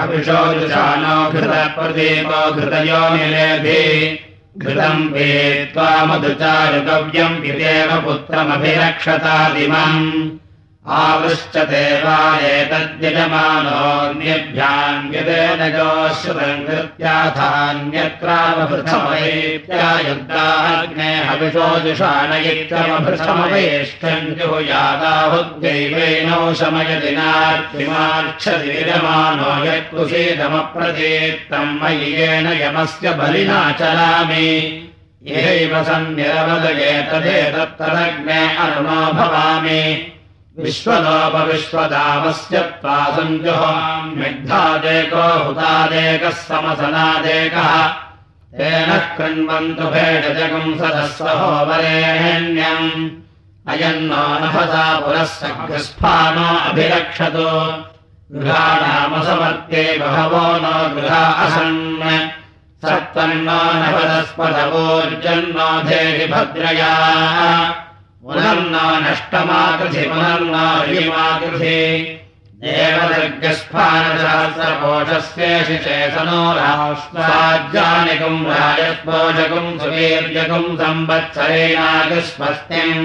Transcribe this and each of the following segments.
अविशोजुषाणो घृतप्रदीपो घृतयो निलेभि घृतम् वेत्त्वा मधुचारुकव्यम् पितेव पुत्रमभिरक्षतादिमम् वा गोश्रुतम् कृत्याथान्यत्रावभृथमयेत्यायुक्ताग्ने हविषोजुषाणयित्वमभृथमवेष्टम् जुहुयादाहुद्गैवेनो शमयति नार्तिमार्क्षति विजमानो यत्कुशीदमप्रतीत्तम् मयि येन यमस्य बलिना चलामि। यैव सन्निरवदये तदेतत्तदग्ने अरुणो भवामि विश्वलोपविश्वदामस्य त्वा सञ्जुहाम्यग्धादेको हुतादेकः समसनादेकः। तेन कृण्वन्तु भेषजगम् सदस्वहो वरेण्यम्। अयन्नो नभसा पुरः सघस्फानो अभिरक्षतु। गृहाणामसमर्थे बहवो नो गृहा असन्। सत्त्वन्नो नभदस्पदवोर्जन्नो धेरि भद्रया पुनर्ना नष्टमाकृधि पुनर्ना ह्यमाकृधि देवदर्गस्फानशास्त्रपोषस्य शिशेसनो राष्ट्राज्यानिकम् राजस्पोषकम् संवत्सरेणागस्वस्तिम्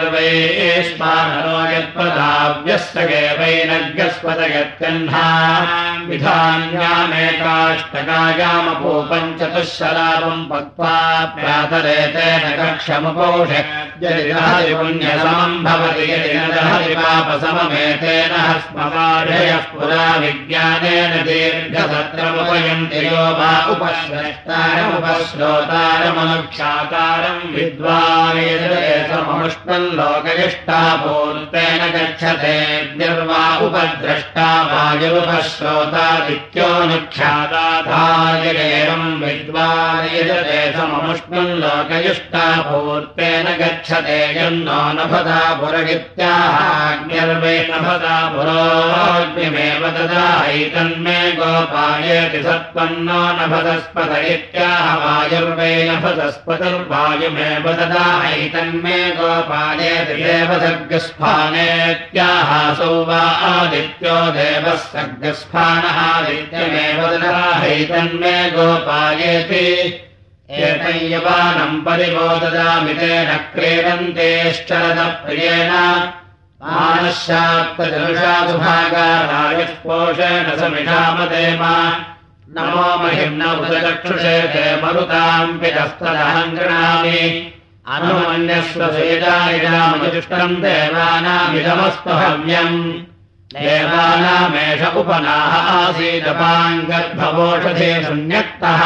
सर्वैष्मानरो पक्त्वा प्रातरे तेन कक्षमुपोष। यदि पुण्यसमम् भवति यदि न दहति पापसममेतेन हस्मवाढयः पुरा विज्ञानेन दीर्घसत्रमुपयन्ति। यो वा उपश्रष्टारमुपश्रोतारमनुक्षातारम् विद्वानेतममुष्णम् लोकयिष्टापूर्तेन गच्छते निर्वा उपद्रष्टा वायुपश्रोतादित्योऽनुख्याताधायेवम् विद्वान् यजते सममुष्णम् लोकयुष्टापूर्तेन गच्छते यन्नो नभदा पुरगित्याहाग्निर्वे नभदा पुरोग्निमेव ददायैतन्मे गोपायेति सत्त्वन्नो नभदस्पद इत्याह वायुर्वै नभदस्पतिर्वायुमेव गोपायेति देवसर्गस्फानेत्याहासौ वा आदित्यो देवः सर्गस्फानः आदित्यमेव ददाहैतन्मे गोपायेति। एतय्यवानम् परिबोददामि तेन क्रीडन्तेश्चरदप्रियेण। मानशात्तजनुषादुभागारायस्पोषेण समिषामदेम नमो महिम्न उदचक्षुषे ते मरुताम् पितस्तदहम् गृणामि अनुमन्यस्वसेदायिनामजुष्टम् देवानामिदमस्तु हव्यम् देवानामेष उपनाः गर्भवोषधे शून्यक्तः।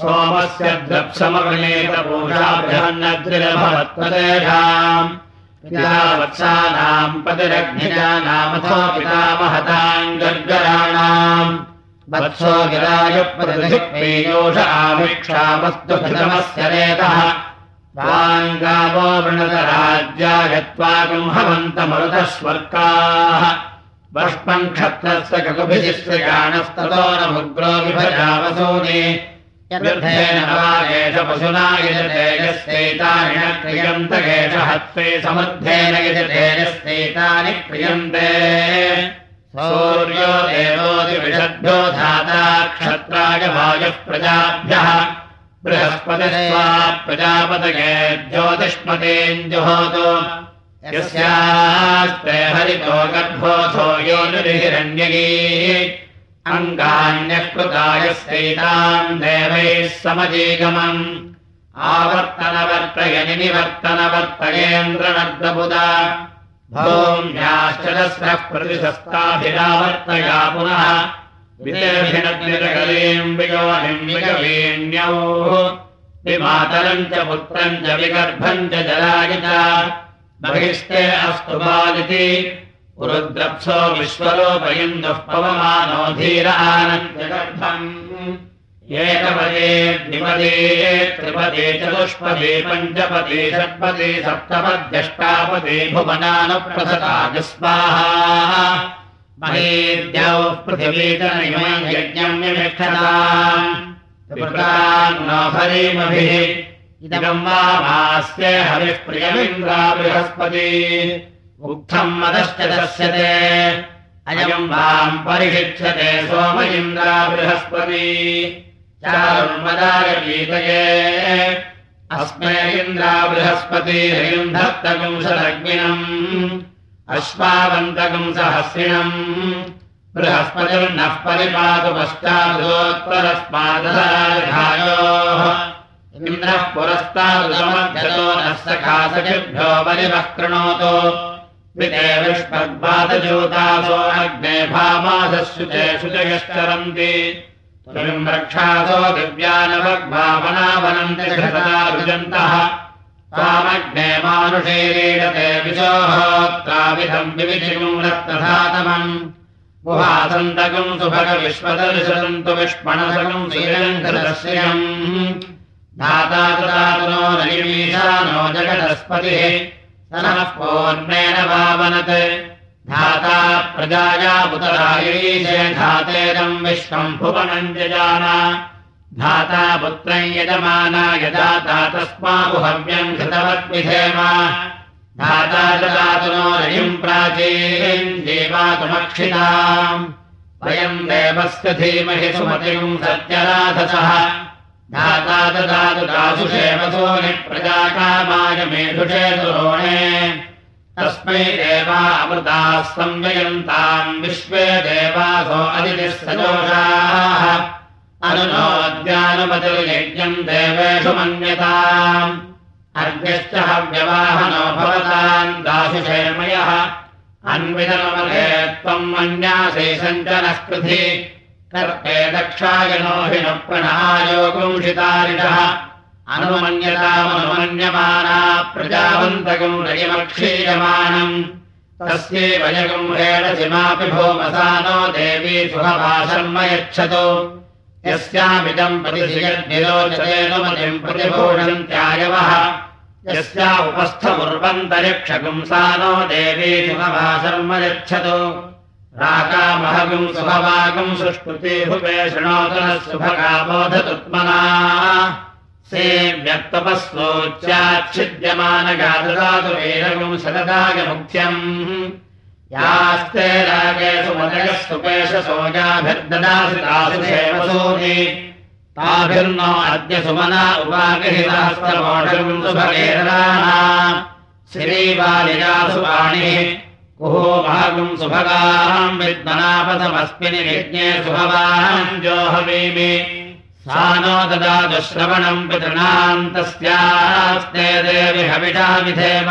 सोमस्य द्रप्समग्नेतपूषाभ्यन्नद्रिरभवत्पदेषाम् पितावत्सानाम् पतिरग्निजानामथो पितामहताम् गर्गराणाम् वत्सो गिरायुप्रतिपेयोष आमिक्षामस्तु घृतमस्य नेतः वाङ्गावो वृणतराज्यायत्वाकम् हवन्तमरुतः स्वर्गाः वष्पम् क्षत्रस्य ककुभिजिस्य गानस्ततो न मुग्रो विभजावसूनि। व्यर्थेन एष पशुना यजते यस्यैतानि न क्रियन्त एष हस्ते समुद्धेन यजते यस्यैतानि क्रियन्ते। सौर्यो देवोदिविषद्भ्यो धाता क्षत्राय वायुः प्रजाभ्यः बृहस्पतिस्वा प्रजापतये यस्यास्ते हरितो गर्भोऽथो योनिर्हिरण्यगी। अङ्गान्यः कृतायस्यैताम् देवैः समजीगमम्। आवर्तनवर्तयनि निवर्तनवर्तयेन्द्रनर्दबुदा भूम्याश्चरस्रः प्रतिशस्ताभिरावर्तया पुनः विगवीण्यौः विमातरम् च पुत्रम् च विगर्भम् च जलाय च बहिस्ते अस्तु बालिति। रुद्रप्सो विश्वलोपयन्दुः पवमानो धीर आनन्द्यगर्भम् एकपदे द्विपदे त्रिपदे चतुष्पदे पञ्चपदे षट्पदे सप्तपद्यष्टापदे भुवनानुप्रसता विस्वाहा यज्ञम् वामास्य हरिः प्रियमिन्द्रा बृहस्पति। उक्थम् मदश्च दस्यते। अयम् वाम् परिषिच्यते सोम इन्द्रा बृहस्पति। चारुर्मदागीतये अस्मे इन्द्रा बृहस्पति हयुन्धत्तकुंसलग्निनम् अश्वावन्तकम् सहस्रिणम्। बृहस्पतिर्नः परिपातु पश्चादोत्तरस्मादयोः इन्द्रः पुरस्तादुसमध्यतो नः सखासखिभ्यो बलिवः कृणोतु। विष्पद्वादजोतासो अग्ने भामासुते शुचयश्चरन्ति। रक्षासो दिव्यानवग्भावनावनन्ति रुजन्तः विविधिम् रक्तधातमम् गुहासन्तकम् सुभगविश्वदर्शन्तु विष्मणसकम् श्रीरङ्करश्रियम् धाता दातुनो नैमीशानो जगदस्पतिः। नः पूर्णेन वावनत् धाता प्रजाया उतरायीशे धातेदम् विश्वम् भुवनम् जजान धाता पुत्रम् यजमाना यदाता तस्माहुहव्यम् कृतवद्विधेम धाता ददातु नो रयिम् प्राचीम् देवातुमक्षिताम्। वयम् देवस्य धीमहि सुमतिम् सत्यराधसः धाता ददातु दासुषेवसो निप्रजाकामाय मेधुषे दुरोणे। तस्मै देवा अमृताः संययन्ताम् विश्वे देवासो अदितिः सजोषाः अनुनोद्यानुपतिर्यज्ञम् देवेषु मन्यताम्। अर्घ्यश्च हव्यवाहनो भवताम् दासुषेमयः अन्वितमले त्वम् मन्यासे सञ्चनः कृधि कर्ते दक्षायनो हि न प्रणायोगुंशितारिणः अनुमन्यतामनुमन्यमाना प्रजावन्तकम् रयमक्षीयमानम् तस्यैव जगुम्हेणसिमापि भूमसानो देवी सुखभाषर्म यच्छतु यस्यामिदम् प्रतिशियद्निरोचतेनुमतिम् प्रतिभूषन्त्यायवः यस्या उपस्थमुर्वन्तरिक्षगुंसानो देवी सुखभाषर्म यच्छतु राकामहगुम् सुभवागुम् सुष्कृति हुपे शृणोतनः सुभगाबोधतुत्मना से व्यक्तपस्वोच्चाच्छिद्यमानगाददातु वीरगुम् सददागमुख्यम् यास्ते रागे सुभगेरराणा श्रीबालिकासु वाणिः कुहो भागम् सुभगाम् विद्मनापथमस्मिन् यज्ञे सुभवाम् जोहवीमि। सा नो ददातु श्रवणम् पितृणाम् तस्यास्ते देवि हविषा विधेम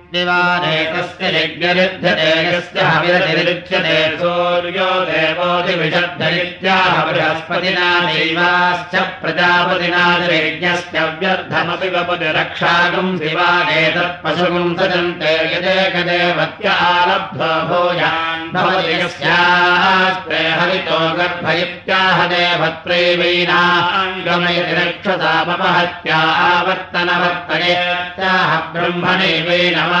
देवोऽधिविषद्धरित्याह बृहस्पतिना दैवाश्च प्रजापतिना रक्षागुम् दिवानेतत्पशुगुम् सजन्ते यदेकदेवत्य देवत्रैवैनाङ्गमयति रक्षसामपहत्या आवर्तनवर्तयत्याह ब्रह्मणैवैनमा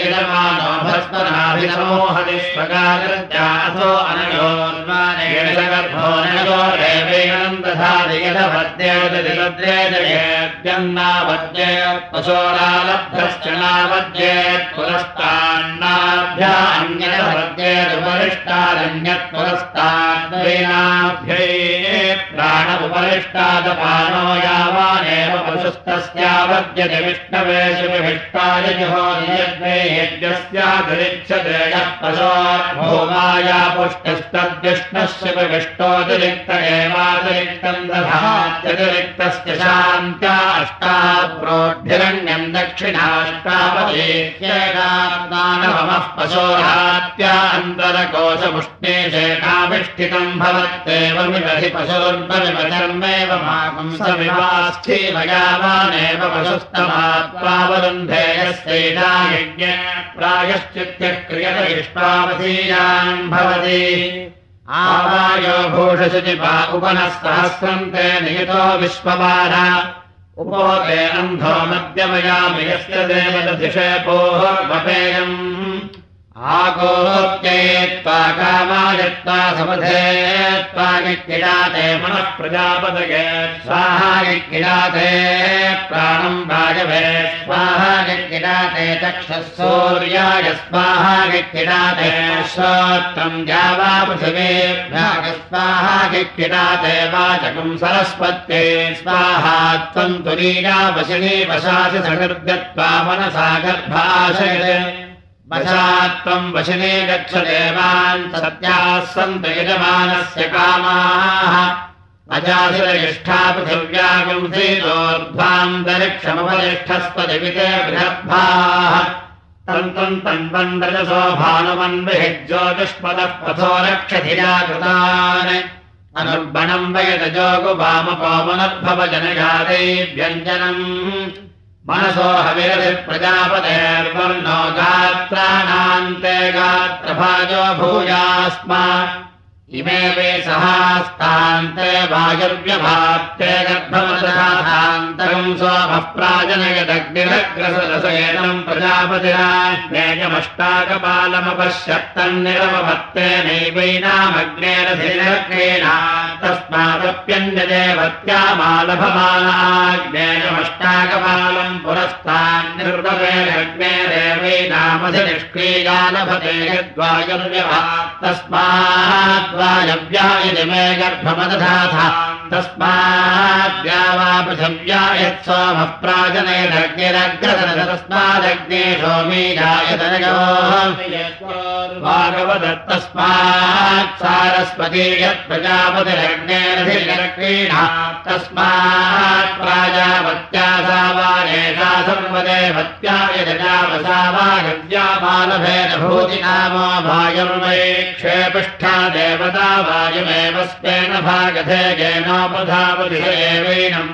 ीयमानो भस्मनाभिनमोहनिष्पगारत्यासो अनयोन्मानेन गर्भो नयो देवेनन्द दधादियदवद्येद्यन्नावद्ये पशोरालब्धश्च नावद्येत् पुरस्तान्नाभ्या अन्यदवद्येदुपरिष्टादन्यत् पुरस्ताद्वैनाभ्यै प्राण उपरिष्टादपानो यावानेव पशुस्तस्यावद्यते विष्णवे शिविष्टाय जुहोद्यद्वे यज्ञस्यातिरिच्यते यः पशो भूमाया पुष्टिस्तद्विष्णस्य विष्टोतिरिक्त एवातिरिक्तम् दधात्यतिरिक्तस्य शान्त्या अष्टाप्रोढ्यरण्यम् दक्षिणाष्टावदेत्येकात्मानवमः पशोरात्या अन्तरकोशमुष्णेशेकाविष्ठितम् भवत्येवमिदधि पशुर्बविमचर्मेव मापुंसविवास्थीमयावानेव पशुस्तमात्वावरुन्धे यस्यैना यज्ञ प्रायश्चित्य क्रियत इष्टावधीयान् भवति। आवायो भूषशुचिपा उपनः सहस्रम् ते नियतो विश्ववार उपोते अन्धो मध्यमयामि यस्य देवदधिषेपोः वपेयम् आगोत्येत्वा कामायत्वा समधेत्वा किडाते मनः प्रजापदये स्वाहा किडाते प्राणम् वायवे स्वाहा किडाते चक्षः सूर्याय। स्वाहा श्रोत्रम् जावा पृथिवेभ्यः स्वाहा किडाते वाचकम् सरस्वत्ये। स्वाहा त्वम् तुरीया वशिनी वशासि सकृद्यत्वा मनसा गर्भाशय वशात्वम् वशिने गच्छ देवान् सत्याः सन्त यजमानस्य कामाः। भानुमन्विः ज्योतिष्पदः पथो रक्षधिया कृतान्। अनुर्बणम् वयतजोगुवामपोमनद्भव जनजाते व्यञ्जनम् मनसो हविरधिप्रजापतेर्वर्णो गात्राणान्ते गात्रभाजो भूयास्मा। इमे वे सहास्तान्ते वायुर्व्यभाप्ते गर्भमदशान्तरम् सोमः प्राजनयदग्निरग्रसरसयनम् प्रजापतिराज्ञेयमष्टाकपालमपश्यत्तन्निरमभत्ते नैवैनामग्नेन धिरक्रीणा तस्मादप्यञ्जदेवत्यामालभमानाग्नेयमष्टाकपालम् पुरस्तान्निर्दवेरग्नेरेवैनामधिनिष्क्रीया लभते यद्वायुर्व्यभा तस्माद्वायव्या इति मे गर्भमदधाथ तस्माद्या वा पृथिव्या यत् सोमः प्राजनयदग्निरग्रदन तस्मादग्ने सारस्वती यत् प्रजापतिरग्नेरधिरक्रीणा तस्मात् प्राजावत्या सा वा एषा सर्वदेवत्या यदजा वसा वा गव्या मालभेन भूतिनामो भागर्वै क्षेपिष्ठा देवता वायुमेव स्वेन भागधे येनोपधावति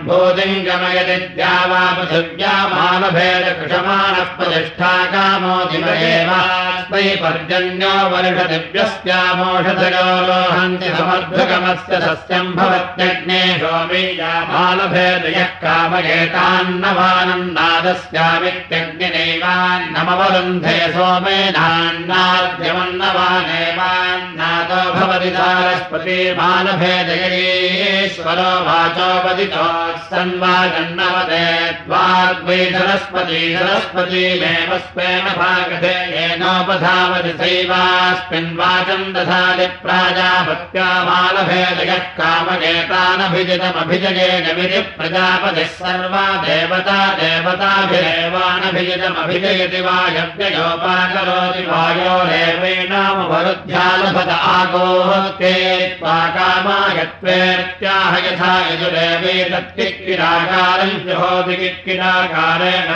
भूतिम् गमयति द्या वा पृथिव्या मालभेद कृषमाणः प्रतिष्ठा कामो दिव एवास्मै पर्जन्यो वर्षदिव्यस्यामोषधयो लोहन्ति समर्धुकमस्य सस्यम् भवत्यग्ने सोमीयामालभेदयः कामयेतान्नवानन्नादस्यामित्यग्निनैवान्नमवरुन्धे सोमेनान्नाद्यमन्नवानेवान्नादो भवति सारस्पतिर्मालभेदयेश्वरो वाचोपदितो सन्वागन्नवदे द्वाग्वै सरस्पती सरस्पतीमेव स्वेन भागधे येनोपधावति सैवास्मिन् वाचम् दधाति प्राजापत्यामालभेदय प्राजापत्या मालभेदयः कामगेतानभिजितमभिजयेनमिति प्रजापतिः सर्वा देवता देवताभिरेवानभिजितमभिजयति वायव्ययोपाकरोति वायोरेवैनामवरुध्यालभत आगोहते त्वा कामायत्वेत्याह यथा यजुरेवैतत्किक्किराकारम् जुहोति किक्किराकारेण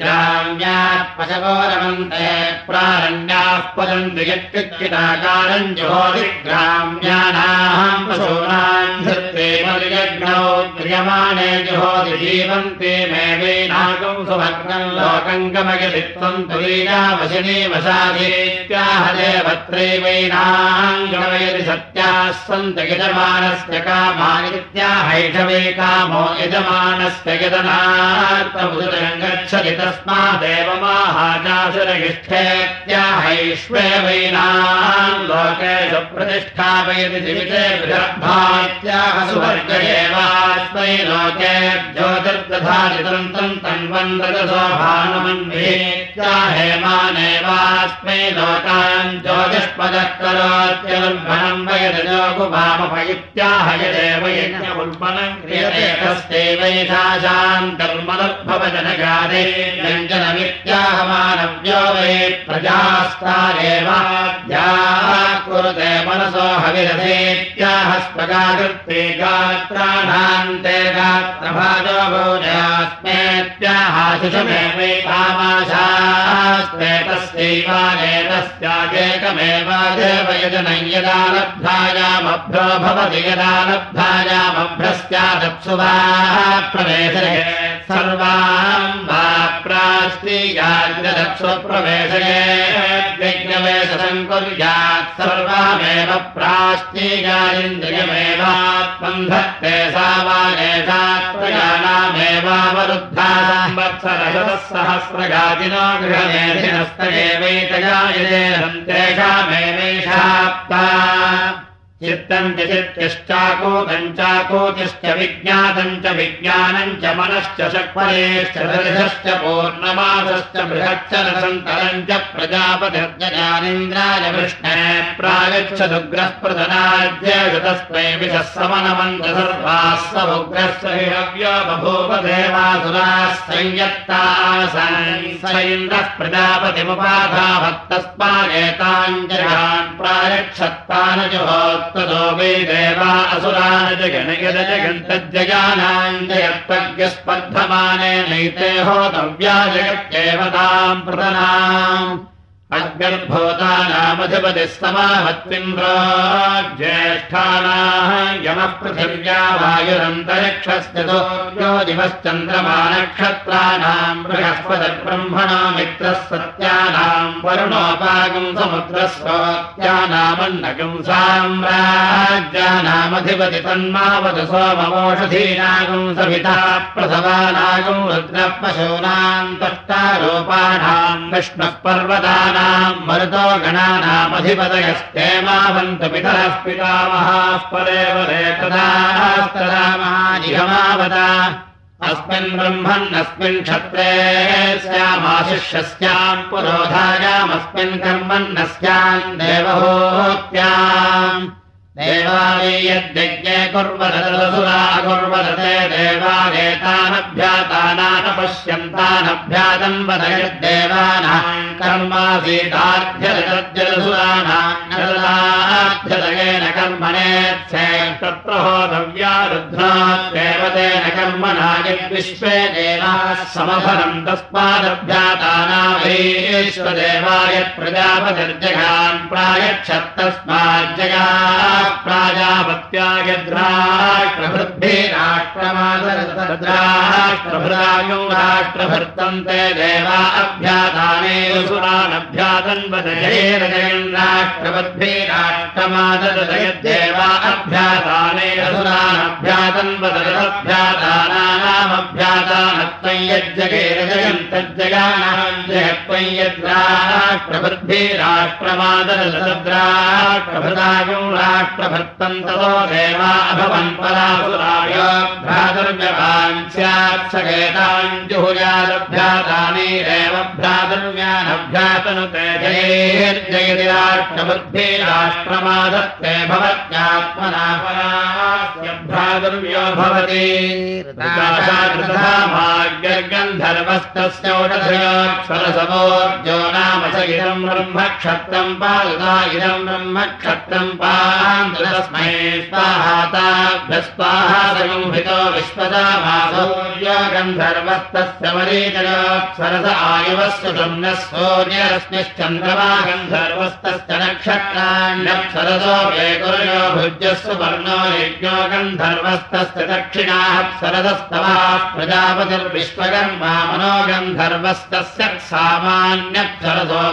ग्राम्याः पशवोरमन्ते प्रारण्याः पदन्ति यत्किक्किराकारम् जुहोति ग्राम्यानाम् जीवन्ते मे वैनागम् सुभक् स्वर्गम् लोकम् गमयति त्वम् तुलीयावशिनी वशाधीत्याह देवत्रैवैनाम् गमयति सत्याः सन्त यजमानस्य कामानित्याहैषवे कामो यजमानस्य यदनार्थमुदरम् गच्छति तस्मादेव माहाजासुरगिष्ठेत्याहैष्वेवैनाम् लोकेषु प्रतिष्ठापयति जीविते भात्याह सुवर्ग एवास्मै लोके ज्योतिर्दधारितम् तम् हेमानेवास्मै लोकान् ज्योतिष्पदः करोत्यर्भणम् वयदजोगुभामभयुत्याहयदेव यज्ञमुल्पनम् क्रियते तस्यैवैषाम् कर्मलभवजनगादे व्यञ्जनमित्याहमानव्यो वै प्रजास्तारेवाद्याः कुरुते मनसो हविरथेत्याह स्पगाकृत्ते गात्राणान्ते गात्रभाजो भोजास्मेत्याहाशिषमेवैकामाशास्ते तस्यैवानेतस्यागेकमेव देव यजनं यदा लब्धायामभ्यो भवति यदा लब्धायामभ्यस्यादप्सु वा प्रवेशये सर्वाम् वा प्रास्तीयाद्यदप्सु प्रवेशये यज्ञवेशम् कुर्यात् सर्वामेव सा वा एषात्प्रयाणामेवावरुद्धा संवत्सरशतः सहस्रगादिनो गृहमेधिनस्तयेवैतयायते तेषामेवैषाप्ता चित्तम् चित्तिश्चाकूतम् चाकूतिश्च विज्ञातम् च विज्ञानम् च मनश्च शक्परेश्च दर्शश्च पूर्णमासश्च बृहच्च रसन्तरम् च प्रजापतिर्जयानीन्द्राय विष्णे प्रागच्छदुग्रः प्रधनाद्येषु तस्मै विषः समनमन्त सर्वाः स उग्रस्य हि हव्यो बभूव देवासुराः संयत्तासान् स इन्द्रः प्रजापतिमुपाधावत्तस्मादेताञ्जयान् प्रायच्छत्तानजुहोत्तदो वै देवा असुरान् जगनयद जगन्तज्जगानाम् जयत्वज्ञस्पर्धमानेनैते होतव्या जगत्येव ताम् प्रतनाम् अग्निर्भूतानामधिपतिः समाहत्विन्द्रो ज्येष्ठानाः यमः पृथिव्या वायुरन्तरिक्षस्य यो दिवश्चन्द्रमा नक्षत्राणाम् बृहस्पतिर्ब्रह्मणो मित्रः सत्यानाम् वरुणोपागम् समुद्रस्वत्यानामन्नगम् साम्राज्यानामधिपति तन्मावद सोमवोषधीनागम् सविता प्रसवानागम् रुद्रपशूनाम् तष्टारूपाणाम् विष्णुः पर्वतानाम् मरुतो गणानामधिपतयस्तेमावन्तु पितरः पितामहाः परेव रेतदास्तरामहानिगमावता अस्मिन् ब्रह्मन्नस्मिन् क्षत्रे स्यामाशिष्यस्याम् पुरोधायामस्मिन् कर्मन्नस्याम् देवहोत्याम् देवालय यद्यज्ञे कुर्वरसुरा कुर्वरते देवानेतानभ्यातानानपश्यन्तानभ्यातम् वद होतव्या रुद्रादेवतेन कर्मणा यद्विश्वे देवाः समफलम् तस्मादभ्यातानामैश्वदेवाय प्रजापतिर्जगान् प्रायच्छत्तस्माज्जगा प्राजापत्यायद्राष्ट्रभृद्भिराष्ट्रमादराष्ट्रभृदायो राष्ट्रभर्तन्ते देवा अभ्यादाने ऋषद्भिराष्टमाददयद्देवा अभ्यासाने रसुरानभ्यादानेरसुरानभ्यादानभ्यादानत्वं यज्जगेरजयं तज्जगानां जयत्वं यद्राष्ट्रपद्भिराष्ट्रमाददसद्राष्ट्रभृतागं राष्ट्रभृत्तं ततो देवा अभवन् परासुरायोभ्रातुर्व्यभाञ्चाक्षगेताञ्जुहुयादभ्यादानेरेव भ्रातुर्व्यानभ्यातनुते जयेर्जयति राष्ट्रभृत् भवत्यात्मना परास्य भ्रातुर्यो भवति। गन्धर्वस्तस्योषधयोक्षरसमोर्जो नाम स इदम् ब्रह्मक्षत्रम् पादुता इदम् ब्रह्मक्षत्रम् पान्तस्मै स्वाहाताभ्यस्वाहा संहितो विश्वदामासो सूर्यो गन्धर्वस्तस्य मरीचयोत्सरस आयुवस्य सुम्नः सूर्यरश्मिश्चन्द्रमा गन्धर्वस्तस्य वेकुर्यो भुज्यस्व वर्णो यज्ञो गन्धर्वस्तस्य दक्षिणाः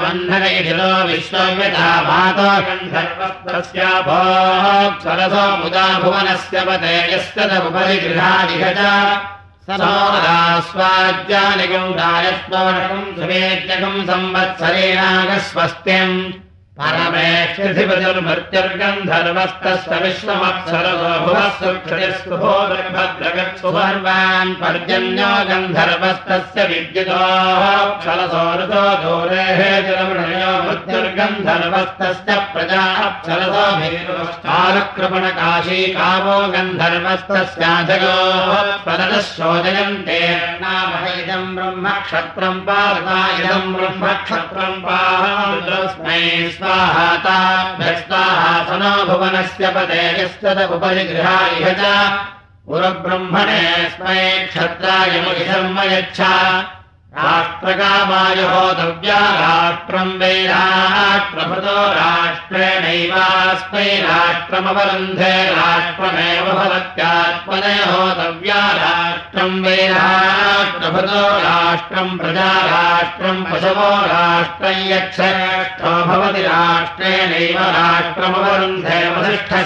बन्धनैषिरो विश्वव्यथा मातो गन्धर्वस्तस्याभोक्सरसो मुदा भुवनस्य पते यस्य च स्वाज्यानिकम् दायस्वकम् सुवेद्यकम् संवत्सरेणागस्वस्त्यम् परमेष्ठिपतिर्मृत्युर्गन्धर्वस्तस्य विश्वमक्षरसोभुवस्सुभद्रगत्सुभर्वान् पर्जन्यो गन्धर्वस्तस्य विद्युतोऽक्षरसो ऋतो दूरेः जलमृणयो मृत्युर्गन्धर्वस्तस्य प्रजा अक्षरसोभिरुष्टालकृपणकाशी कामो गन्धर्वस्तस्याधयोः परतः शोदयन्ते नामः इदम् ब्रह्मक्षत्रम् पार्वा इदम् ब्रह्मक्षत्रम् पास्मै स्वाहाताभ्यस्ताहासनो भुवनस्य पदे यस्तदुपरि गृहायह च। पुरब्रह्मणे स्मै क्षत्राय मुखिधर्म यच्छा राष्ट्रकामाय होतव्या राष्ट्रम् वै राष्ट्रभृतो राष्ट्रेणैवास्मै राष्ट्रमवरुन्धे राष्ट्रमेव भवत्यात्मने होतव्या राष्ट्रम् वै राष्ट्रभृतो राष्ट्रम् प्रजा राष्ट्रम् पशवो राष्ट्रम् यच्छेष्ठो भवति राष्ट्रेणैव राष्ट्रमवरुन्धे वसिष्ठः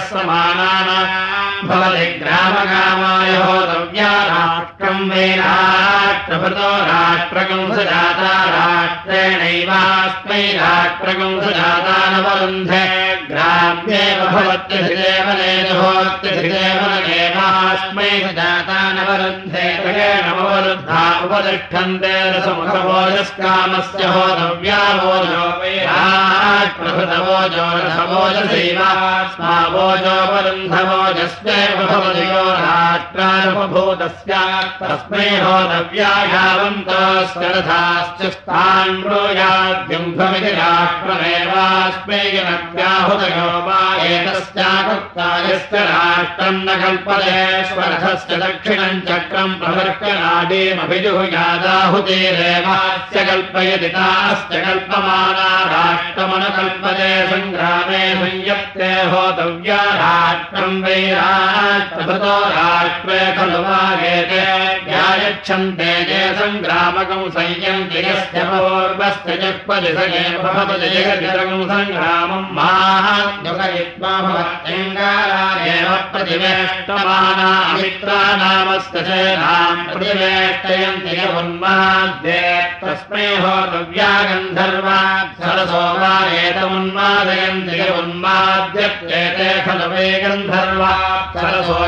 होतव्या राष्ट्रम् वै राष्ट्रभृतो राष्ट्र राष्ट्रकंसजाता राष्ट्रेणैवास्मै राष्ट्रकंसजाता नवरुन्धे ग्राम्येव भवत्यधिदेवनेहोत्यधिदेवनदेवास्मै जातानवरुन्धेतगेणमवरुद्धा उपतिष्ठन्ते रसमुखवोजस्कामस्य होतव्यावोजोप्रभृतवोजो रसवोजसेवास्मावोजोपरुन्धवोजस्यैव भवति यो रथाश्च स्थान् ब्रूयाद्युम्भमिति राष्ट्रमेवास्मै जनव्याहो वा एतस्याकृत्तायस्य राष्ट्रम् न कल्पदेश्वरथस्य दक्षिणम् चक्रम् प्रवर्कनाडीमभिजुहुयादाहुतेरेवास्य कल्पयति ताश्च कल्पमाना राष्ट्रमनुकल्पते सङ्ग्रामे संयत्ते होतव्या राष्ट्रम् राष्ट्रे खलु वागेते व्यायच्छन्ते ये सङ्ग्रामकम् पूर्वस्य जगतिरकम् सङ्ग्रामम् माहाद्युगयित्वा भवत्यङ्गारायेव प्रतिवेष्टमाना मित्रानामस्य चेनाम् प्रतिवेष्टयन्ति य उन्माद्ये तस्मै होतव्या गन्धर्वा य उन्माद्यत्येते खलु वै गन्धर्वा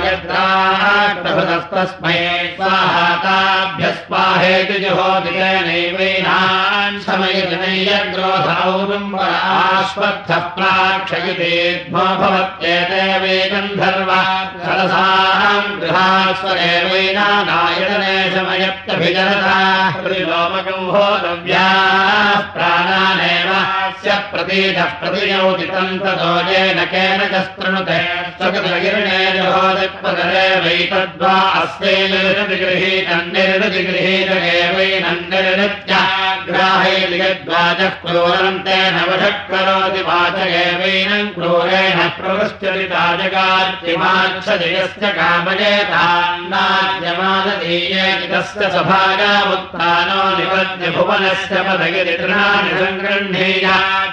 यद्राष्टभृतस्तस्मै स्वाहाताभ्यस्वाहेति जुहोदितेनैवैनान् समयजनयग्रोधौरुम्बराश्वत्थः प्राक्षयितेध्मो भवत्येते वै गन्धर्वा सरसाम् गृहास्वरेवैनानायतने शमयत्यभिजनता त्रिलोमकम् होतव्याः प्राणानेव प्रतीतः प्रतियोति तन्ततो येन केन च स्तृणुते स्वगृहिर्णे जहोदिपदरे वैतद्वा अस्यैर्निगृहीतन्निर्निगृहीतगेवैनन्निर्नित्याग्राहैर्यद्वाजः क्रूरम् तेन वशः करोति वाचगेवैनम् क्रूरेण प्रवृश्यति ताजगार्तिमाक्षजयस्य कामजेतान्नाद्यमादीयेति तस्य सभागामुत्थानो निपद्य भुवनस्य पदगिरि तृणानि सङ्गृह्णीय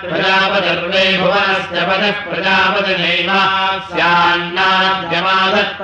प्रजापतिर्वै भुवनस्य पदः प्रजापतिनैव स्यान्नाद्यमादत्त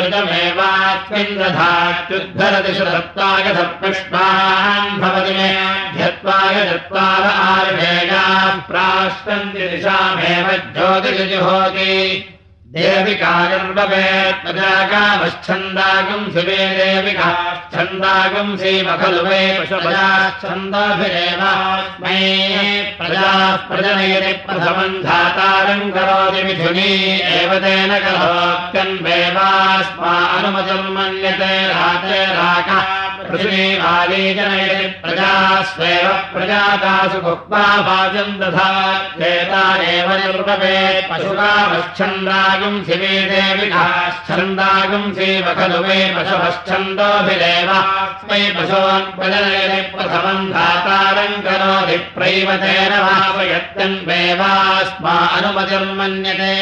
ऋतमेवास्मिन् दधात्युद्धरति शतप्तागसप्तष्टान् भवति मे ध्यत्वाय चत्वार दिशामेव ज्योतिषजुहोति। प्रजाकामश्छन्दागम् शिवे देविकाश्छन्दागम् श्रीम खलु वे पशुपजाश्छन्दाभिरेव मे प्रजाः प्रजनयति प्रथमम् धातारम् करोति मिथुनी एव तेन करोत्यन्वेवास्मा अनुमतिर्मन्यते राते राका पृथिवीवाली जनयति प्रजास्वेव प्रजातासु भुक्त्वा भाजम् दधा चेता एव निर्ववेत् पशुकामश्छन्दागम् शिवे देविकाश्छन्दागम् शिव खलु वे पशुभश्छन्दोभिरेव स्मै पशून् प्रजनयति प्रथमम् धातारम् करोति प्रैवतेन भावयत्यन्वेवास्मा अनुमतिर्मन्यते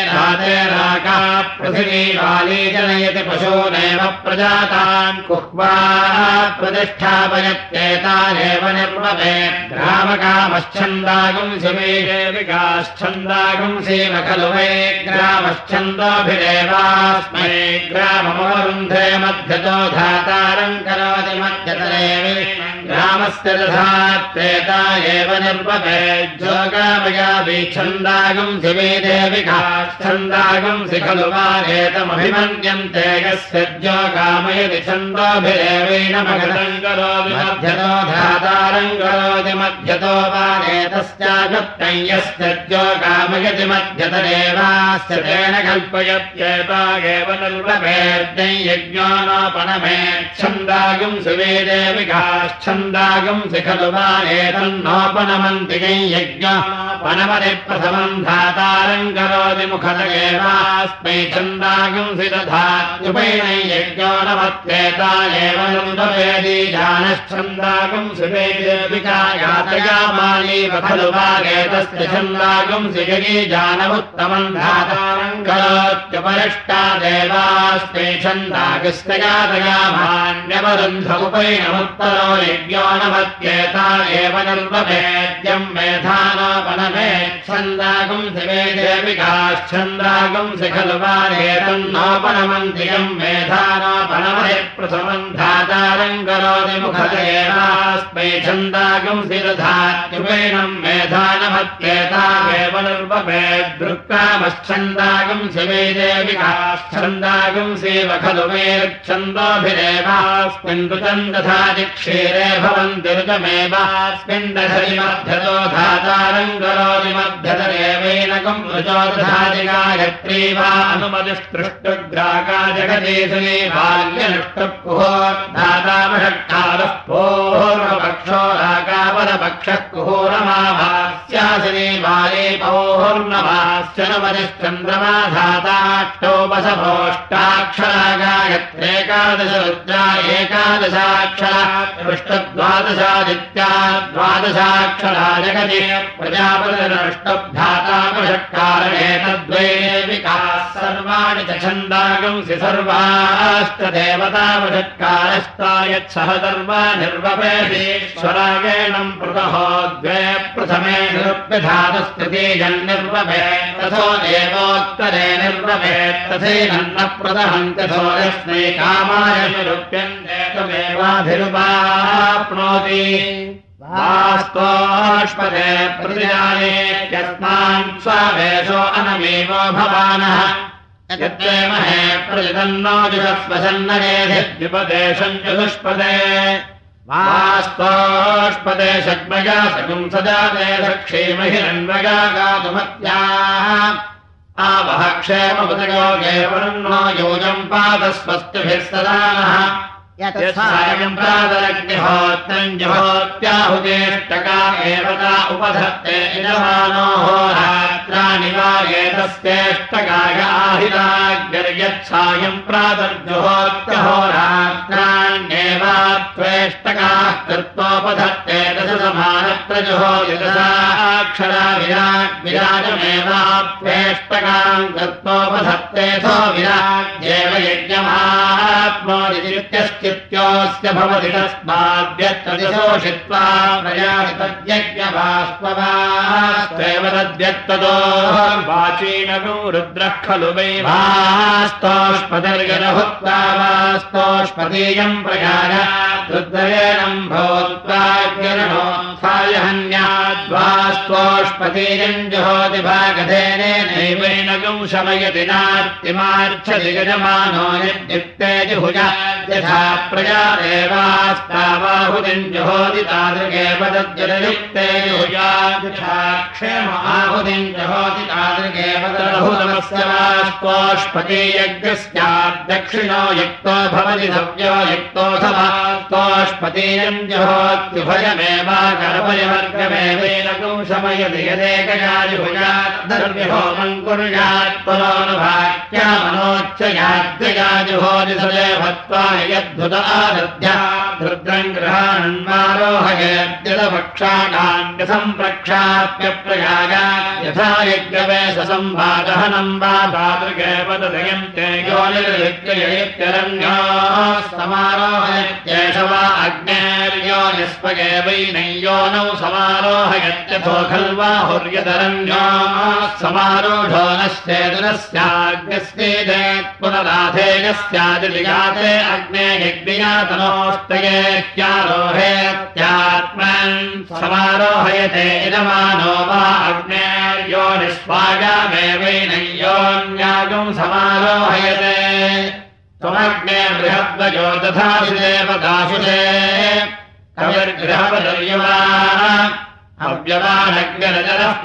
राका पृथिवीवाली जनयति पशूनेव प्रजातान् कुह्वा प्रतिष्ठापयत्येतानेव देविकाश्छन्दागुम् शिव खलु वै ग्रामश्छन्दोभिरेवास्मै। ग्राममवरुन्धे मध्यतो धातारम् करोति मध्यतरेवि ग्रामस्य दधात्तेता एव निर्मवे जोगामयाभिच्छन्दागुम् शिवे देविकाश्छन्दागुम् शि खलु यस्य जोगामयति छन्दोभिरेवेण मगधम् करोति मध्यतो वा यस्य जोगामयति मध्यतरेवास्य तेन कल्पयत्येता एव शिवे देविकाश्छन्दागुम् शि खलु वा एतन्नोपनमन्ति यज्ञोपनमति प्रथमम् धातारम् करोति मुखत एवास्मै छन्दागुम् शि दधात्युपैण यज्ञोनमत्येता एव निर्वभेदी जानश्छन्दागुम् शिवे देविका यातयामालीव खलु वा एतस्य छन्दागुम् शिगरी जानमुत्तमम् धातारम् करोत्युपरिष्टा देवास्मै छन्दागस्तयातयामान्यवरुन्ध यज्ञोनमत्येता एव निर्वभेद्यम् मेधानोपनमेच्छन्दागुम् शिवे एतन्नोपनमन्त्रियम् मेधानोपनमहे प्रथमम् धातारम् करोति मुखदेवास्मै छन्दागुम् शिरधात्युपैणम् मेधानमत्येता एव शिव खलु मेच्छन्दोभिरेवास्मिन् ऋतम् दधाति क्षीरे भवन्ति ऋचो दधाति गायत्री वा अनुमतिस्तृष्टुग्राका जगदीशने बाल्यनुष्टुः धातामषट्कारः पूर्वपक्षो राकापरपक्षः कुहूरमाभास्यासिनी बाले धाताष्टोपसभोष्टाक्षरा गायत्रेकादश रुद्रा एकादशाक्षरा पृष्ठद्वादशादित्या द्वादशाक्षरा जगति प्रजापतिरष्टुब्धातामषट्कारणेन द्वैविकाः सर्वाणि च छन्दागंसि सर्वाश्च देवतामषट्कारस्ता यत्सह सर्वा निर्वपेश्वरागेणम् पृतहो द्वे प्रथमे निरुप्यधातस्तृतीयन्निर्वभे तथो देवोत्तरे निर्वभेत् तथैनन्न प्रदहन्त्यथो यस्मै कामाय निरुप्यन्ते तमेवाभिरुपाप्नोति वास्तोष्पदे प्रतिजानेत्यस्मान् स्वावेशो अनमेवो भवानः। महे प्रतिदन्नो जुषस्वसन्नरेधिद्युपदेशम् चतुष्पदे। वास्तोष्पदे षड्मया सगुम् सदा ते दक्षीमहिरन्वगा गातुमत्याः। आवह क्षेमपदयोगे वर्णो योजम् पादस्वस्तिभिः सदा नः यत्सायम् प्रातरग्निहोत्रम् जहोत्याहुजेष्टका एव ता उपधत्ते यजमानो होरात्राणि वा एतस्येष्टकाय आहिताग्यर्यत्सायम् प्रातर्जुहोत्यहोरात्राण्येवात्वेष्टकाः कृत्वोपधत्ते दशसमानप्रजुहो यदसाक्षरा विराट् विराजमेवाप्येष्टकाम् कृत्वोपधत्तेऽथो विराज्येव भवति तस्माद्यत्तदिशोषित्वा प्रयातज्ञवास्त्ववास्त्वेव तद्यत्तदो वाचीनगो रुद्रः खलु वै वास्तोष्पदर्गरहुत्वा वास्तोष्पदीयम् प्रयाय रुद्रयणम् भूत्वाग्निर्णोत्थाय हन्याद्वास्त्वोष्पतीयम् जुहोति भागधेनेनैवेन गं शमयति यथा प्रजा देवास्तावाहुतिम् जुहोति तादृगेव तद्युक्ते जुहुजा। यथा क्षेम आहुतिम् जुहोति तादृगेव तदहुतमस्य वास्त्वोष्पतीयज्ञस्याद्दक्षिणो युक्तो भवति सव्यो युक्तोऽथवा त्वोष्पतीयम् जुहोत्युभयमेवाकरपयवर्गमेवेन शमयति यदेकया जुहुजाद्दर्व्यहोमम् कुर्यात् परोनुभाक्यामनोच्चयाद्यया जुहोति सदेवत्वा यद्धुत आदध्या रुद्रम् यथा वा तादृगेव तदयन्ते योनिर्विद्ययत्यरण्यो समारोहयत्येष वा अग्नेर्यो निस्पगेवैनैयोनौ समारोहयत्यथो खल्वा हुर्यतरण्यो समारोढो नश्चेतनस्याग्निस्येदेत् पुनराधेयस्यादिगाते अग्ने यज्ञयातनोस्तये अग्नेत्यारोहेत्यात्मन् समारोहयते यजमानो वा अग्नेर्यो निष्पायामेवैनयोन्यागम् समारोहयते। त्वमग्ने बृहद्वयो दधाशुदेवदाशुदे कविर्गृहवदर्यवाः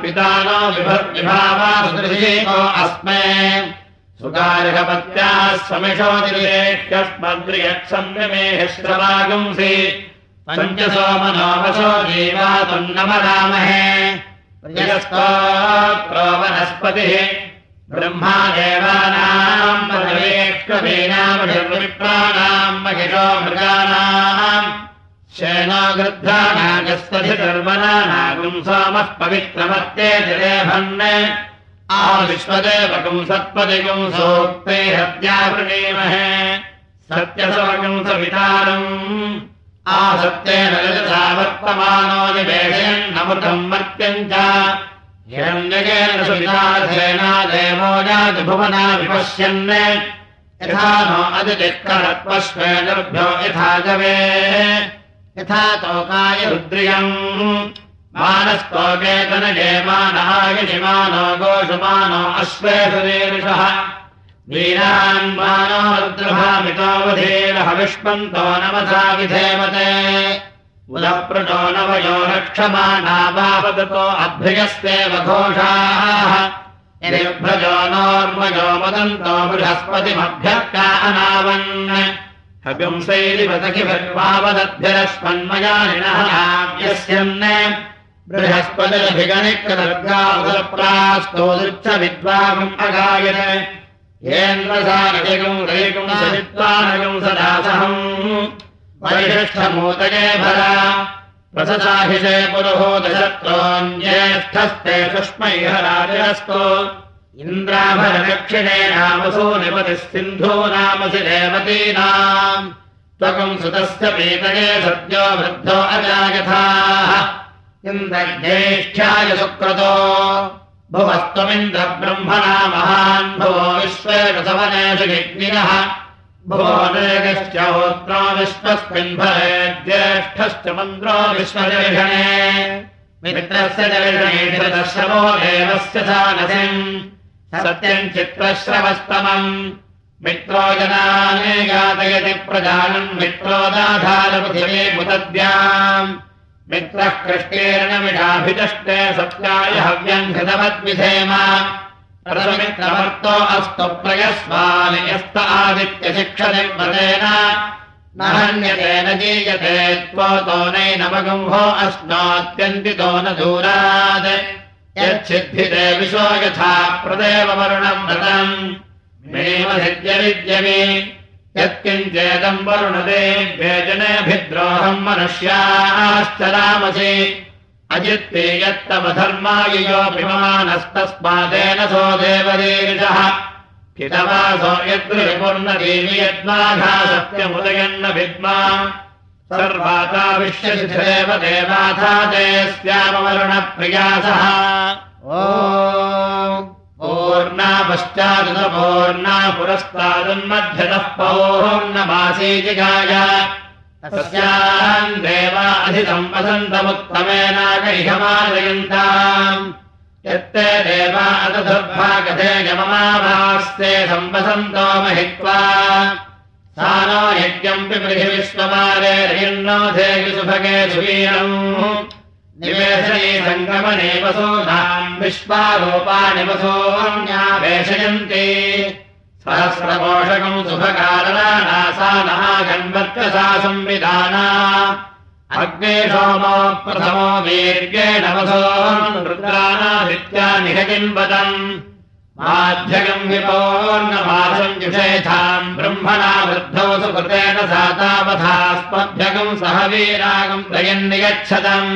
पिता नो विभावासुदृशीको अस्मे। सुकार्हपत्याः समिषोदिरेह्यस्मद्रियक्षम्यमेह्यश्रवागुंसि पञ्चसोमनोमसो देवातुन्नमरामहे प्रियस्तोत्रो वनस्पतिः ब्रह्मा देवानाम् महिषो मृगाणाम् सोमः आ विश्वदेवकम् सत्पदिगुम् सोक्ते हत्यावृणीमहे सत्यसवकम् सवितारम्। आसत्येन रजसा वर्तमानो निवेशयन्नमृतम् मर्त्यम् च। हिरण्यकेन सुवितार्थेना देवो जातभुवना विपश्यन् यथा नो अतिचित्करत्वश्वेदर्भ्यो यथा जवे। यथा तोकाय रुद्रियम् मानस्तोकेतनजयमानाय शिमानो गोषुमानो अश्वेषु रीरुषः वीरान्मानो रुद्रभामितोऽवधीरहविष्पन्तो नमसा विधेमते उदप्रटो नवयो रक्षमाणा वावदतो अभ्ययस्तेव घोषाः। यदिभ्रजो नोर्मजो मदन्तो बृहस्पतिमभ्यर्का अनावन् हविंसैरिवदखिभिर्वावदभ्यरस्मन्मयानिनः यस्यन् बृहस्पतिरभिगणिकृदर्गावदप्रास्तोदृच्छ विद्वागम् अगायत् येन्द्रसानदिगुम् रैगुम् सविद्वानगुम् सदासहम्। वैशिष्ठमूतये भरा। प्रसदाहिषे पुरुहोदशत्रोऽन्येष्ठस्ते सुष्मैह राजरस्तो इन्द्राभरदक्षिणे नामसो निपतिः सिन्धो नामसि देवतीनाम् त्वकम् सुतस्य पीतये सद्यो वृद्धो अजायथाः इन्द्रज्ञेष्ठ्याय सुक्रतो? भुवस्त्वमिन्द्रब्रह्मणा महान् भुवो विश्वेषसवनेषु यज्ञिनः। भुवो नेगश्च होत्रो विश्वस्मिन् भरे ज्येष्ठश्च मन्द्रो विश्वजर्षणे मित्रस्य जर्षणेशवो देवस्य सानसिम् सत्यम् चित्रश्रवस्तमम्। मित्रो जनाने घातयति प्रजानम् मित्रोदाधारपृथिवी मुदद्याम् मित्रः कृष्णेरणमिषाभिचष्टे सत्याय हव्यम् घृतवद्विधेम रसमित्रमर्तो अस्तु प्रयस्वानि यस्त आदित्यशिक्षनिर्मतेन न हन्यते न जीयते त्वतो नैनमगुम्भो अश्नात्यन्तितो न दूरात्। यच्छिद्धिते विशो यथा प्रदेव वरुणम् व्रतम् मेमधिद्यविद्यमे यत्किञ्चेदम् वरुणदे व्यजनेऽभिद्रोहम् मनुष्याश्च रामसि अजित्ते यत्तमधर्मायुयोऽभिमानस्तस्मादेन सो देवदेविषः हितवासो यद्गृहपूर्णदेवि यद्वाघा सत्यमुदयन्न विद्मा। सर्वाता विश्यसिधेव देवाथा ते स्यामवरुणप्रियासः ओ पूर्णा पश्चादुतपूर्णा पुरस्तादुन्मध्यतः पौर्णमासी जिगाय तस्याम् देवा अधिसम्पसन्तमुत्तमेनागैहमादयन्ताम् यत्ते देवा अदधुर्भागधे यममाभास्ते सम्पसन्तो महित्वा। सा नो यज्ञम् पृथिविश्वमारे रयन्नोधेयु सुभगे सङ्गमने वसूनाम् विश्वारूपाणि वसून्यावेशयन्ति सहस्रपोषकम् शुभकारणा महागन्वत्कसा संविधाना अग्ने सोमो प्रथमो वीर्येण वसो रुद्राणादित्या निहजिन्वतम् माध्यगम् विपोर्णमासम् जुषेथाम् ब्रह्मणा वृद्धौ सुकृतेन सा तावथास्मभ्यगम् सह वीरागम् प्रयन्निगच्छतम्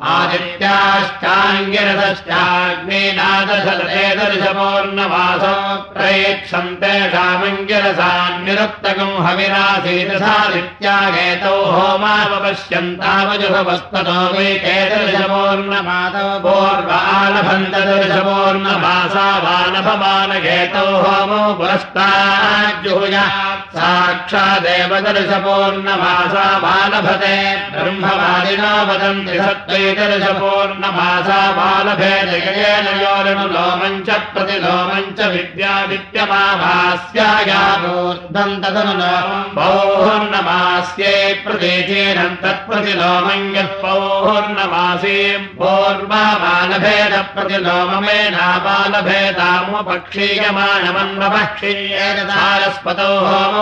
आदित्याश्चाङ्गिरसश्चाग्नेनादशदशपूर्णमासो प्रयेक्षन्तेषामङ्गिरसान्निरुक्तकम् हविरासीदसादित्यागेतौ होमावपश्यन्तावजुभवस्ततो वै केतदशपूर्णमातौ पूर्वालभन्तदशपूर्णमासा वानभमानघेतौ होमो पुरस्ताज्जुहुय साक्षादेव दर्शपूर्णमासा बालभते ब्रह्मवादिनो वदन्ति सत्त्वै दर्शपूर्णमासा बालभेदयेन योरणुलोमम् च प्रतिलोमम् च विद्यादित्यमाभास्यायामूर्धम् तदनु पौर्णमास्ये प्रदेशेन तत्प्रतिलोमम् यः पौर्णमासी पूर्वाबालभेद प्रतिलोममेनाबालभेदामुपक्षीयमाणमन्वपक्षीयेन सारस्वतो होमो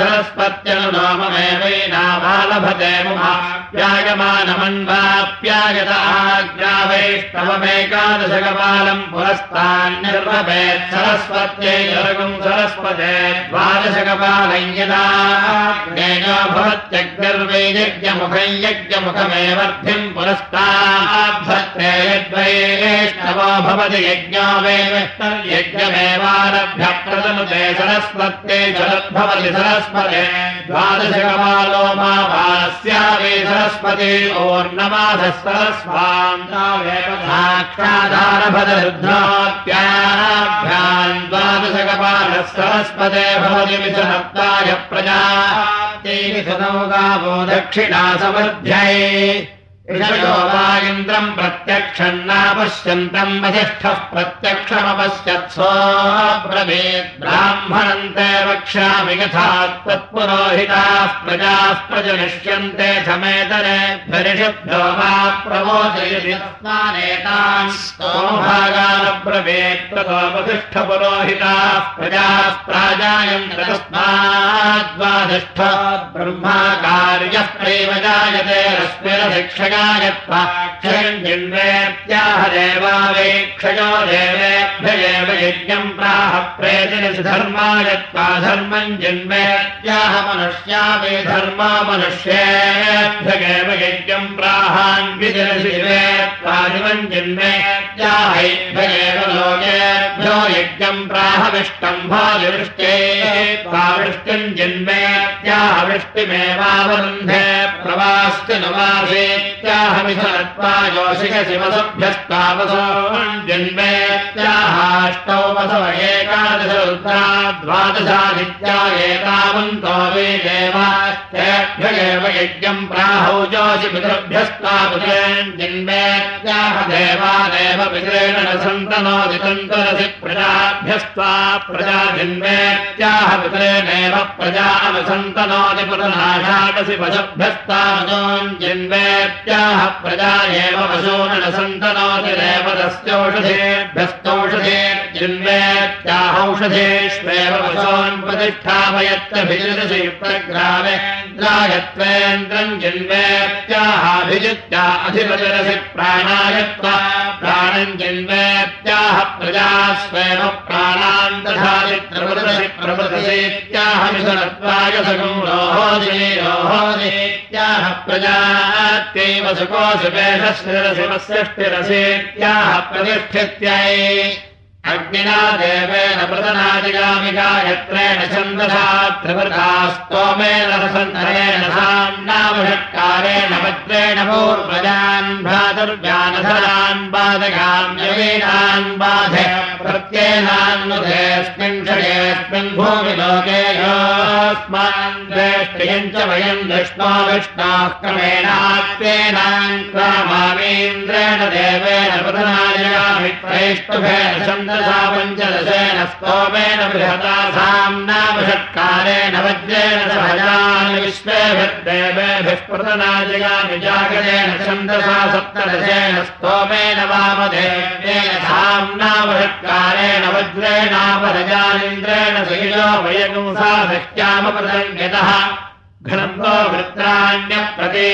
सरस्वत्यनुलोममेवैनाबालभते मुहाप्यायमानमन्वाप्यायत आग्रावैष्णवमेकादशकपालम् पुरस्तान्निर्वपेत् सरस्वत्यै जगम् सरस्वते द्वादशकपालम् यदा ज्ञेयो भवत्यग्निर्वैयज्ञमुखम् यज्ञमुखमेवर्थिम् पुरस्ताभ्यत्ते यद्वैष्णवो भवति यज्ञो वै यज्ञमेवारभ्य प्रदनुते सरस्वत्यै जलद्भवति सरस्वते द्वादशकपालो मा भास्यावे सरस्वती ओर्णमाधः सरस्वाम् साक्षाधारभदरुद्धात्याभ्याम् द्वादशकपालः सरस्वते भवति विसहत्ताय प्रजा तेन गावो दक्षिणा समर्थ्यै ऋषयो वा इन्द्रम् प्रत्यक्षम् नापश्यन्तम् वसिष्ठः प्रत्यक्षमपश्यत्सोऽब्रवीत् ब्राह्मणम् ते वक्ष्यामि यथा त्वत्पुरोहिताः प्रजाः प्रजनिष्यन्ते समेतरे ततो वसिष्ठपुरोहिताः प्रजाः प्राजायन्त तस्माद्वादिष्ठ ब्रह्मा कार्यः प्रैव जायते रश्मिरशिक्षया क्षयम् जिन्वेत्याह देवावेक्षयो देवेभ्य एव यज्ञम् प्राह प्रेतिरसि धर्मायत्वा धर्मम् जिन्वेत्याह मनुष्या वे धर्मा मनुष्येभ्य एव यज्ञम् प्राहान्वितिरसि दिवेत्वा दिवम् जिन्वेत्याहैभ्य एव लोकेभ्यो यज्ञम् प्राहविष्टम् भाविवृष्टे वृष्टिम् जिन्वेत्याह वृष्टिमेवावरुन्धे प्रवास्ति नुवासेत्याहमिषत्वा योषिकसि वसुभ्यस्तावसो जन्मेत्याहाष्टौ वसव एकादश एतावन्तो वे देवास्तेभ्य एव यज्ञम् प्राहौ जोषि पितृभ्यस्तावसेन् जन्मेत्याह देवादेव पितरेण न सन्तनोति तन्तरसि प्रजाभ्यस्त्वा प्रजा जन्मेत्याह पितरेणेव प्रजा अनुसन्तनोति पुरनाषाडसि वशभ्यस्तावजोन् जन्मेत्याह प्रजा एव वशून सन्तनोति देवदस्यौषधेभ्यस्तौषधे जन्मेत्याहौषधेष्वेव वशोन्प्रतिष्ठापयत्तभिजितसि युक्तग्रामे द्रायत्वेन्द्रम् जन्मेत्याहाभिजित्या अधिपतिरसि प्राणायत्वा प्राणम् जन्मेत्याह प्राणान् दधाति प्रवृतसि प्रवृतसेत्याहमिषनत्वाय सगम् रोहोदे रोहोदेत्याह प्रजात्यैव सुकोऽसुपेषस्थिरसि वस्यष्टिरसेत्याह प्रतिष्ठित्यै अग्निना देवेन प्रतनादिगामिका यत्रेण छन्दसा त्रिवृता स्तोमेन साम्नामषट्कारेण भद्रेण पूर्वजान् भ्रातुर्व्यानधरान् बाधकाम्यवीनान् बाधे प्रत्येनान्नुधेऽस्मिन् षयेऽस्मिन् भूमिलोके योऽस्मान् द्वेष्टियम् च वयम् दृष्ट्वा विष्णाः क्रमेणात्तेनाम् क्रामामीन्द्रेण देवेन छन्द सा पञ्चदशेन स्तोमेन बृहता साम्नामषट्कारेण वज्रेण सहजान् विश्वेभिर्देवेभिः प्रतनाजयामि जागरेण छन्दसा सप्तदशेन स्तोमेन वामदेवेन साम्नामषट्कारेण वज्रेणापरजानिन्द्रेण सहिजो वयगुंसा वृत्राण्यप्रति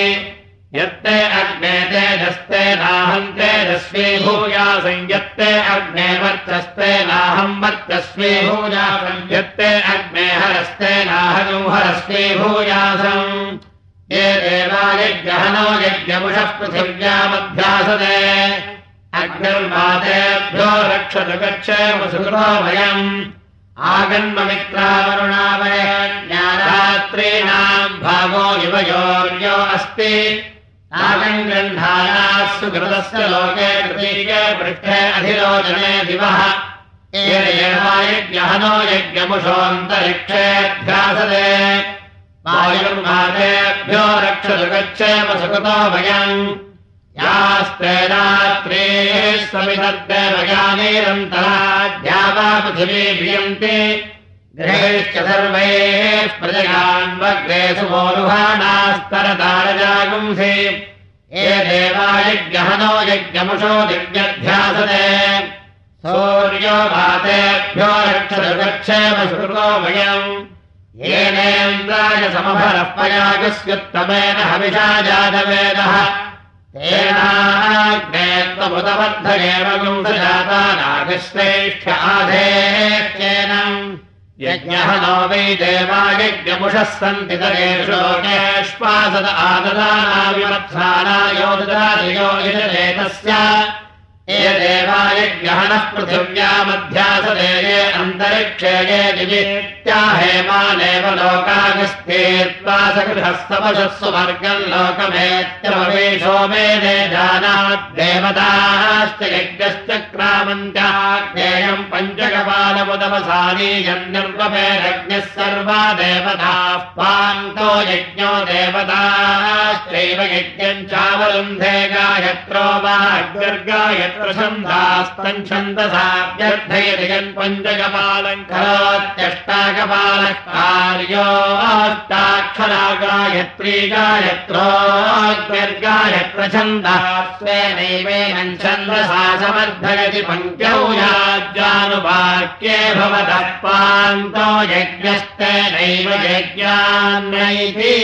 यत्ते अग्ने तेजस्ते नाहम् तेजस्वी भूया संयत्ते अग्ने वर्चस्ते नाहम् वर्चस्वी भूयासम् यत्ते अग्ने हरस्ते नाहनु हरस्वी भूयासम् ये देवायज्ञहनो यज्ञमुषः पृथिव्यामध्यासते अग्निर्मातेभ्यो रक्षतु गच्छेमसुकृतो वयम् आगन्ममित्रावरुणावय ज्ञानरात्रीणाम् भागो युवयोर्यो अस्ति गृह्णानाः सुकृतस्य लोके कृतीके पृष्ठे अधिरोचने दिवः। यज्ञहनो यज्ञमुषोऽन्तरिक्षेऽध्यासते वायुर्मातेभ्यो रक्षतु गच्छेम सुकृतो वयम् यास्तेनात्रेः वा पृथिवी भियन्ति गृहेश्च सर्वैः प्रजगान्वग्रे सुमोरुहाणास्तरतारजागुंसि ये देवायज्ञहनो यज्ञमुषो दिव्यध्यासते। सूर्यो भातेभ्यो श्रुतो वयम् येनेन्द्राय समभरः पयागस्युत्तमेन हविषा जातवेदः। तेनाग्ने त्वमुदबद्धगेव गुंसजाता नागश्रेष्ठ आधेत्येन यज्ञः नो वै देवायज्ञमुषः सन्ति तरेषोकेष्पासद आददानाविमत्सानायोददादियो यजलेतस्य ये देवायज्ञहनः पृथिव्यामध्यासदे ये अन्तरिक्षे ये दिवित्याहेमानेव लोकागस्तीर्त्वा सगृहस्तवशः सुवर्गम् लोकमेत्यवेशो मेने जानाद्देवताश्च यज्ञश्च क्रामन्त्याज्ञेयम् पञ्चकपालमुदवसानीयम् निर्वपेरज्ञः सर्वा देवताः पान्तो यज्ञो देवताश्चैव यज्ञम् चावरुन्धे गायत्रो वा अग्निर्गायत्र छन्दसाभ्यर्थयति यन् पञ्चकपालम् करोत्यष्टाकपालः कार्योष्टाक्षरा गायत्री गायत्रोऽग्निर्गायत्र छन्दः स्वेनैवेन छन्दसा समर्थयति पङ्क्त्यौ याज्ञानुवाक्ये भवतः पान्तो यज्ञस्तेनैव यज्ञान्नैति